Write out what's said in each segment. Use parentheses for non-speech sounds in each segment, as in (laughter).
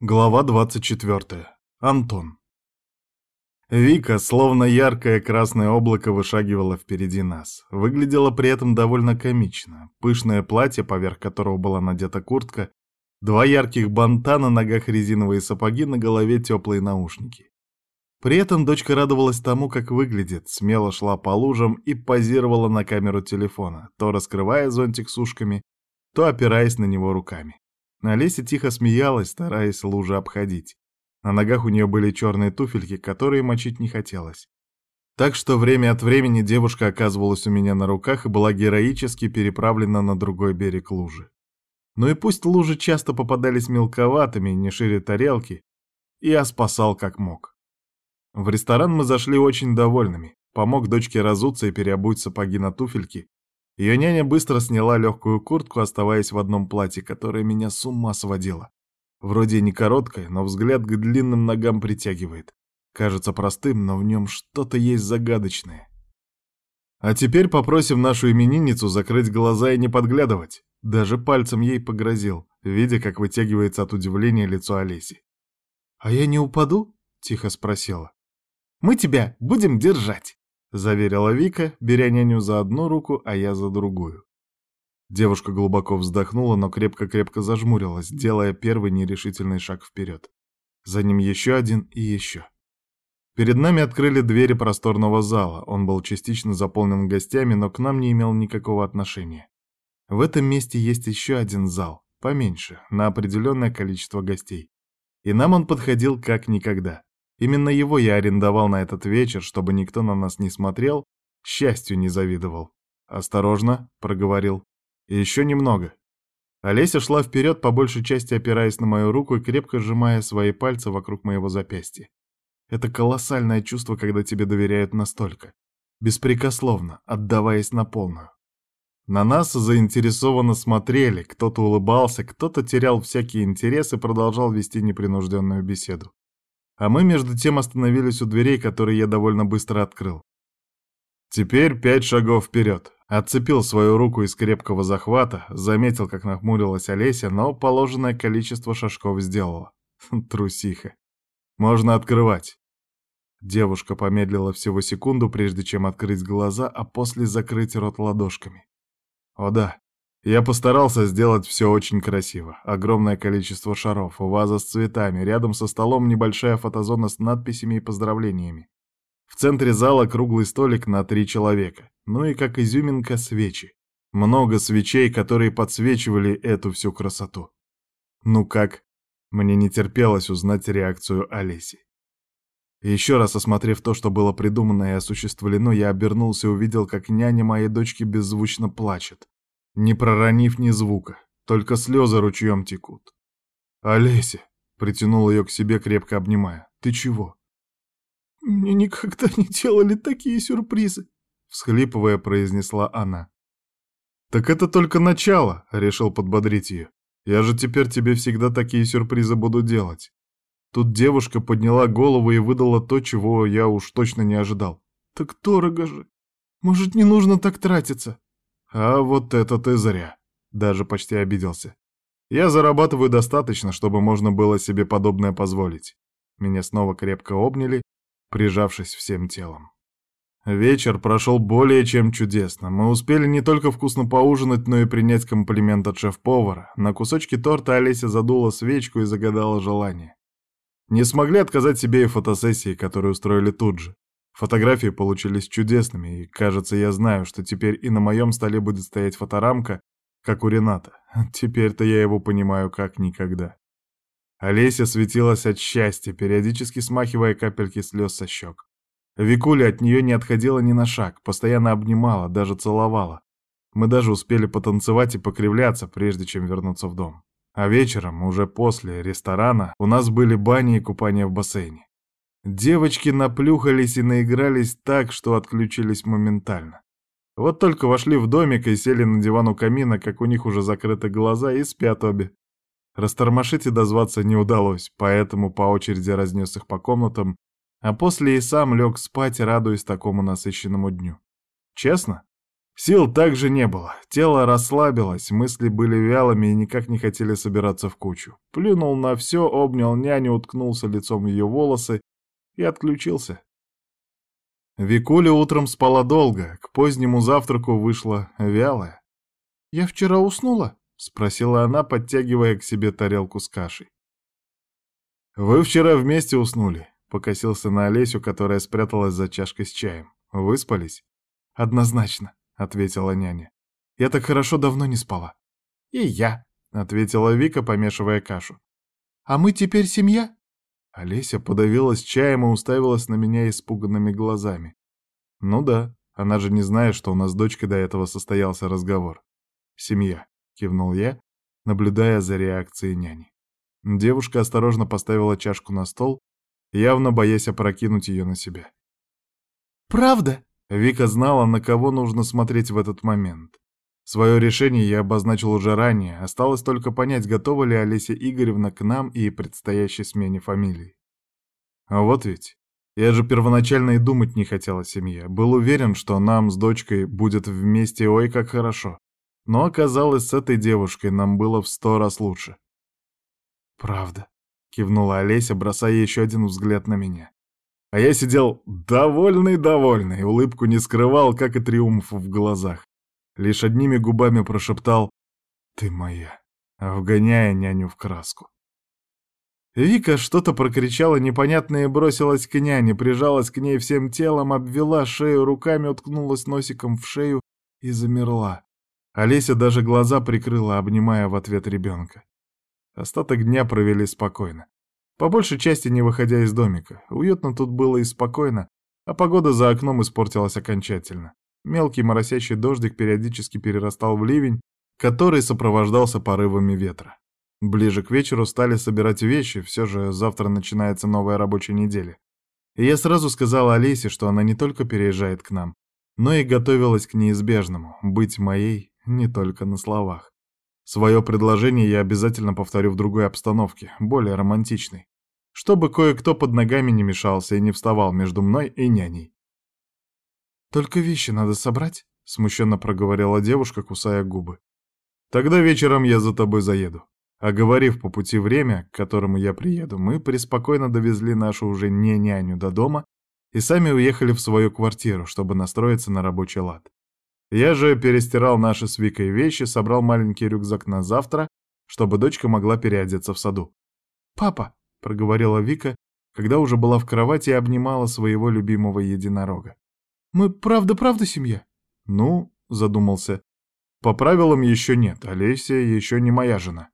Глава 24. Антон. Вика, словно яркое красное облако, вышагивала впереди нас. Выглядела при этом довольно комично. Пышное платье, поверх которого была надета куртка, два ярких банта на ногах резиновые сапоги, на голове теплые наушники. При этом дочка радовалась тому, как выглядит, смело шла по лужам и позировала на камеру телефона, то раскрывая зонтик с ушками, то опираясь на него руками. Олеся тихо смеялась, стараясь лужи обходить. На ногах у нее были черные туфельки, которые мочить не хотелось. Так что время от времени девушка оказывалась у меня на руках и была героически переправлена на другой берег лужи. Ну и пусть лужи часто попадались мелковатыми, не шире тарелки, я спасал как мог. В ресторан мы зашли очень довольными. Помог дочке разуться и переобуть сапоги на туфельки, ее няня быстро сняла легкую куртку, оставаясь в одном платье, которое меня с ума сводило. Вроде не короткое, но взгляд к длинным ногам притягивает. Кажется простым, но в нем что-то есть загадочное. А теперь попросим нашу именинницу закрыть глаза и не подглядывать. Даже пальцем ей погрозил, видя, как вытягивается от удивления лицо Олеси. «А я не упаду?» — тихо спросила. «Мы тебя будем держать!» — заверила Вика, беря няню за одну руку, а я за другую. Девушка глубоко вздохнула, но крепко-крепко зажмурилась, делая первый нерешительный шаг вперед. За ним еще один и еще. Перед нами открыли двери просторного зала. Он был частично заполнен гостями, но к нам не имел никакого отношения. В этом месте есть еще один зал, поменьше, на определенное количество гостей. И нам он подходил как никогда. Именно его я арендовал на этот вечер, чтобы никто на нас не смотрел, счастью не завидовал. «Осторожно», — проговорил. еще немного». Олеся шла вперед, по большей части опираясь на мою руку и крепко сжимая свои пальцы вокруг моего запястья. Это колоссальное чувство, когда тебе доверяют настолько. Беспрекословно, отдаваясь на полную. На нас заинтересованно смотрели, кто-то улыбался, кто-то терял всякий интерес и продолжал вести непринужденную беседу. А мы между тем остановились у дверей, которые я довольно быстро открыл. Теперь пять шагов вперед. Отцепил свою руку из крепкого захвата, заметил, как нахмурилась Олеся, но положенное количество шажков сделала. Трусиха. Можно открывать. Девушка помедлила всего секунду, прежде чем открыть глаза, а после закрыть рот ладошками. О да, я постарался сделать все очень красиво. Огромное количество шаров, ваза с цветами, рядом со столом небольшая фотозона с надписями и поздравлениями. В центре зала круглый столик на три человека. Ну и как изюминка свечи. Много свечей, которые подсвечивали эту всю красоту. Ну как? Мне не терпелось узнать реакцию Олеси. Еще раз осмотрев то, что было придумано и осуществлено, я обернулся и увидел, как няня моей дочки беззвучно плачет не проронив ни звука, только слезы ручьем текут. «Олеся!» — притянул ее к себе, крепко обнимая. «Ты чего?» «Мне никогда не делали такие сюрпризы!» — всхлипывая, произнесла она. «Так это только начало!» — решил подбодрить ее. «Я же теперь тебе всегда такие сюрпризы буду делать!» Тут девушка подняла голову и выдала то, чего я уж точно не ожидал. «Так дорого же! Может, не нужно так тратиться?» А вот это ты зря. Даже почти обиделся. Я зарабатываю достаточно, чтобы можно было себе подобное позволить. Меня снова крепко обняли, прижавшись всем телом. Вечер прошел более чем чудесно. Мы успели не только вкусно поужинать, но и принять комплимент от шеф-повара. На кусочке торта Олеся задула свечку и загадала желание. Не смогли отказать себе и фотосессии, которые устроили тут же. Фотографии получились чудесными, и, кажется, я знаю, что теперь и на моем столе будет стоять фоторамка, как у Рената. (laughs) Теперь-то я его понимаю как никогда. Олеся светилась от счастья, периодически смахивая капельки слез со щек. Викуля от нее не отходила ни на шаг, постоянно обнимала, даже целовала. Мы даже успели потанцевать и покривляться, прежде чем вернуться в дом. А вечером, уже после ресторана, у нас были бани и купания в бассейне. Девочки наплюхались и наигрались так, что отключились моментально. Вот только вошли в домик и сели на диван у камина, как у них уже закрыты глаза, и спят обе. Растормошить и дозваться не удалось, поэтому по очереди разнес их по комнатам, а после и сам лег спать, радуясь такому насыщенному дню. Честно? Сил также не было, тело расслабилось, мысли были вялыми и никак не хотели собираться в кучу. Плюнул на все, обнял няню, уткнулся лицом в ее волосы и отключился. Викуля утром спала долго, к позднему завтраку вышла вялая. «Я вчера уснула?» — спросила она, подтягивая к себе тарелку с кашей. «Вы вчера вместе уснули», — покосился на Олесю, которая спряталась за чашкой с чаем. «Выспались?» «Однозначно», — ответила няня. «Я так хорошо давно не спала». «И я», — ответила Вика, помешивая кашу. «А мы теперь семья?» Олеся подавилась чаем и уставилась на меня испуганными глазами. «Ну да, она же не знает, что у нас с дочкой до этого состоялся разговор. Семья», — кивнул я, наблюдая за реакцией няни. Девушка осторожно поставила чашку на стол, явно боясь опрокинуть ее на себя. «Правда?» Вика знала, на кого нужно смотреть в этот момент. Свое решение я обозначил уже ранее, осталось только понять, готова ли Олеся Игоревна к нам и предстоящей смене фамилий. А вот ведь, я же первоначально и думать не хотел о семье, был уверен, что нам с дочкой будет вместе ой как хорошо. Но оказалось, с этой девушкой нам было в сто раз лучше. «Правда», — кивнула Олеся, бросая еще один взгляд на меня. А я сидел довольный-довольный, улыбку не скрывал, как и триумф в глазах. Лишь одними губами прошептал «Ты моя», вгоняя няню в краску. Вика что-то прокричала непонятное и бросилась к няне, прижалась к ней всем телом, обвела шею руками, уткнулась носиком в шею и замерла. Олеся даже глаза прикрыла, обнимая в ответ ребенка. Остаток дня провели спокойно. По большей части не выходя из домика. Уютно тут было и спокойно, а погода за окном испортилась окончательно. Мелкий моросящий дождик периодически перерастал в ливень, который сопровождался порывами ветра. Ближе к вечеру стали собирать вещи, все же завтра начинается новая рабочая неделя. И я сразу сказала Олесе, что она не только переезжает к нам, но и готовилась к неизбежному — быть моей не только на словах. Свое предложение я обязательно повторю в другой обстановке, более романтичной, чтобы кое-кто под ногами не мешался и не вставал между мной и няней. «Только вещи надо собрать», — смущенно проговорила девушка, кусая губы. «Тогда вечером я за тобой заеду». Оговорив по пути время, к которому я приеду, мы преспокойно довезли нашу уже не няню до дома и сами уехали в свою квартиру, чтобы настроиться на рабочий лад. Я же перестирал наши с Викой вещи, собрал маленький рюкзак на завтра, чтобы дочка могла переодеться в саду. «Папа!» — проговорила Вика, когда уже была в кровати и обнимала своего любимого единорога. «Мы правда-правда семья?» «Ну», — задумался, — «по правилам еще нет, Олеся еще не моя жена».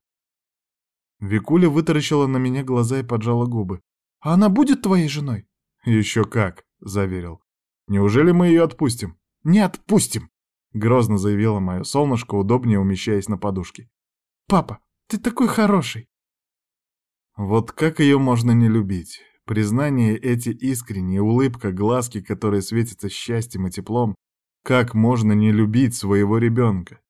Викуля вытаращила на меня глаза и поджала губы. «А она будет твоей женой?» «Еще как», — заверил. «Неужели мы ее отпустим?» «Не отпустим!» Грозно заявила мое солнышко, удобнее умещаясь на подушке. «Папа, ты такой хороший!» Вот как ее можно не любить? Признание эти искренние, улыбка, глазки, которые светятся счастьем и теплом. Как можно не любить своего ребенка?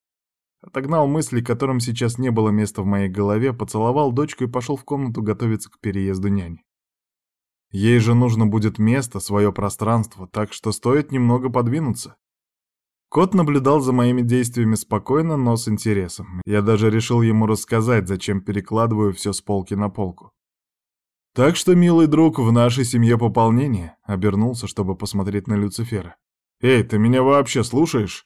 Отогнал мысли, которым сейчас не было места в моей голове, поцеловал дочку и пошел в комнату готовиться к переезду няни. Ей же нужно будет место, свое пространство, так что стоит немного подвинуться. Кот наблюдал за моими действиями спокойно, но с интересом. Я даже решил ему рассказать, зачем перекладываю все с полки на полку. «Так что, милый друг, в нашей семье пополнение», — обернулся, чтобы посмотреть на Люцифера. «Эй, ты меня вообще слушаешь?»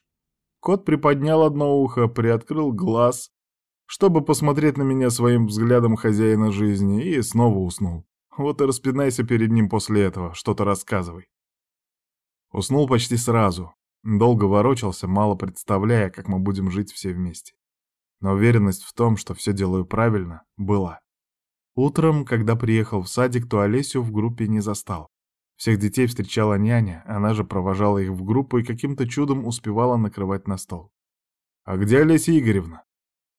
Кот приподнял одно ухо, приоткрыл глаз, чтобы посмотреть на меня своим взглядом хозяина жизни, и снова уснул. Вот и распинайся перед ним после этого, что-то рассказывай. Уснул почти сразу, Долго ворочался, мало представляя, как мы будем жить все вместе. Но уверенность в том, что все делаю правильно, была. Утром, когда приехал в садик, то Олесю в группе не застал. Всех детей встречала няня, она же провожала их в группу и каким-то чудом успевала накрывать на стол. «А где Олеся Игоревна?»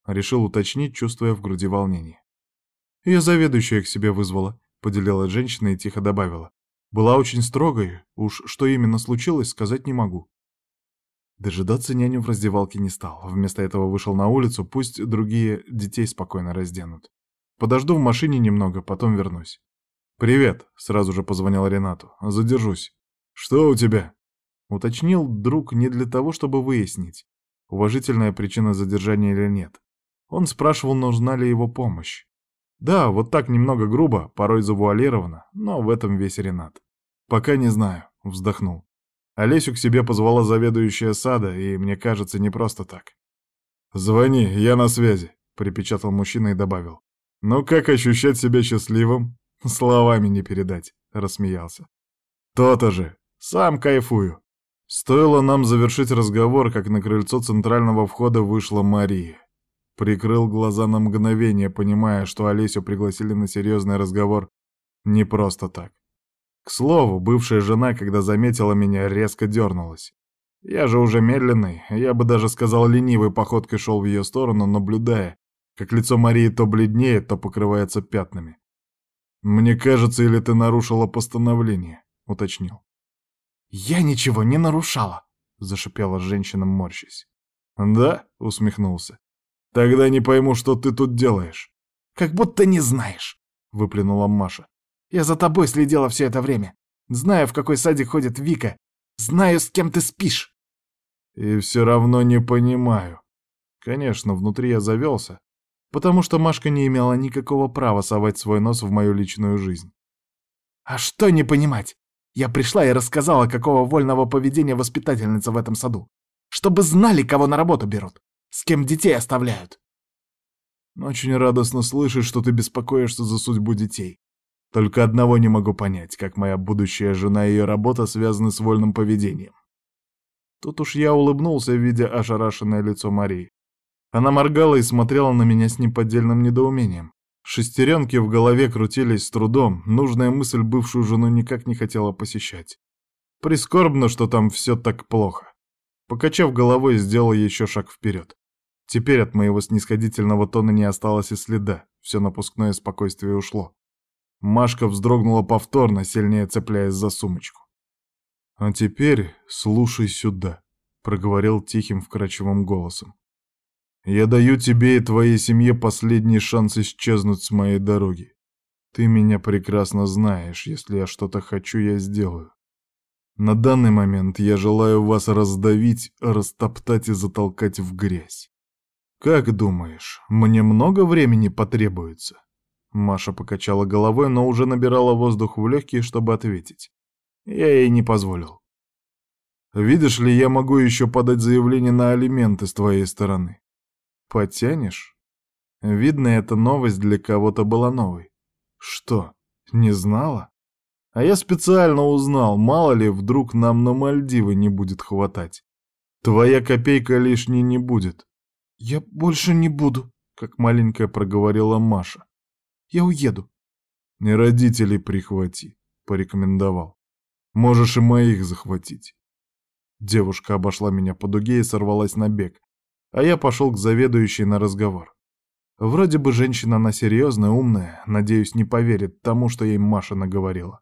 Решил уточнить, чувствуя в груди волнение. «Ее заведующая к себе вызвала», — поделилась женщина и тихо добавила. «Была очень строгой, уж что именно случилось, сказать не могу». Дожидаться няню в раздевалке не стал. Вместо этого вышел на улицу, пусть другие детей спокойно разденут. Подожду в машине немного, потом вернусь. «Привет», — сразу же позвонил Ренату. «Задержусь». «Что у тебя?» Уточнил друг не для того, чтобы выяснить, уважительная причина задержания или нет. Он спрашивал, нужна ли его помощь. Да, вот так немного грубо, порой завуалировано, но в этом весь Ренат. «Пока не знаю», — вздохнул. Олесю к себе позвала заведующая сада, и мне кажется, не просто так. «Звони, я на связи», — припечатал мужчина и добавил. «Ну как ощущать себя счастливым? Словами не передать», — рассмеялся. «То-то же, сам кайфую». Стоило нам завершить разговор, как на крыльцо центрального входа вышла Мария. Прикрыл глаза на мгновение, понимая, что Олесю пригласили на серьезный разговор не просто так. К слову, бывшая жена, когда заметила меня, резко дернулась. Я же уже медленный, я бы даже сказал ленивой походкой шел в ее сторону, наблюдая, как лицо Марии то бледнеет, то покрывается пятнами. «Мне кажется, или ты нарушила постановление?» — уточнил. «Я ничего не нарушала», — зашипела женщина, морщась. «Да?» — усмехнулся. «Тогда не пойму, что ты тут делаешь». «Как будто не знаешь», — выплюнула Маша. «Я за тобой следила все это время. Знаю, в какой садик ходит Вика. Знаю, с кем ты спишь». «И все равно не понимаю». Конечно, внутри я завелся, потому что Машка не имела никакого права совать свой нос в мою личную жизнь. «А что не понимать? Я пришла и рассказала, какого вольного поведения воспитательница в этом саду. Чтобы знали, кого на работу берут, с кем детей оставляют. Очень радостно слышать, что ты беспокоишься за судьбу детей. Только одного не могу понять, как моя будущая жена и ее работа связаны с вольным поведением. Тут уж я улыбнулся, видя ошарашенное лицо Марии. Она моргала и смотрела на меня с неподдельным недоумением. Шестеренки в голове крутились с трудом, нужная мысль бывшую жену никак не хотела посещать. Прискорбно, что там все так плохо. Покачав головой, сделал еще шаг вперед. Теперь от моего снисходительного тона не осталось и следа, все напускное спокойствие ушло. Машка вздрогнула повторно, сильнее цепляясь за сумочку. «А теперь слушай сюда», — проговорил тихим вкрадчивым голосом. Я даю тебе и твоей семье последний шанс исчезнуть с моей дороги. Ты меня прекрасно знаешь, если я что-то хочу, я сделаю. На данный момент я желаю вас раздавить, растоптать и затолкать в грязь. Как думаешь, мне много времени потребуется? Маша покачала головой, но уже набирала воздух в легкие, чтобы ответить. Я ей не позволил. Видишь ли, я могу еще подать заявление на алименты с твоей стороны. Потянешь? Видно, эта новость для кого-то была новой. Что, не знала? А я специально узнал, мало ли, вдруг нам на Мальдивы не будет хватать. Твоя копейка лишней не будет. Я больше не буду, как маленькая проговорила Маша. Я уеду. Не родителей прихвати, порекомендовал. Можешь и моих захватить. Девушка обошла меня по дуге и сорвалась на бег, а я пошел к заведующей на разговор. Вроде бы женщина она серьезная, умная, надеюсь, не поверит тому, что ей Маша наговорила.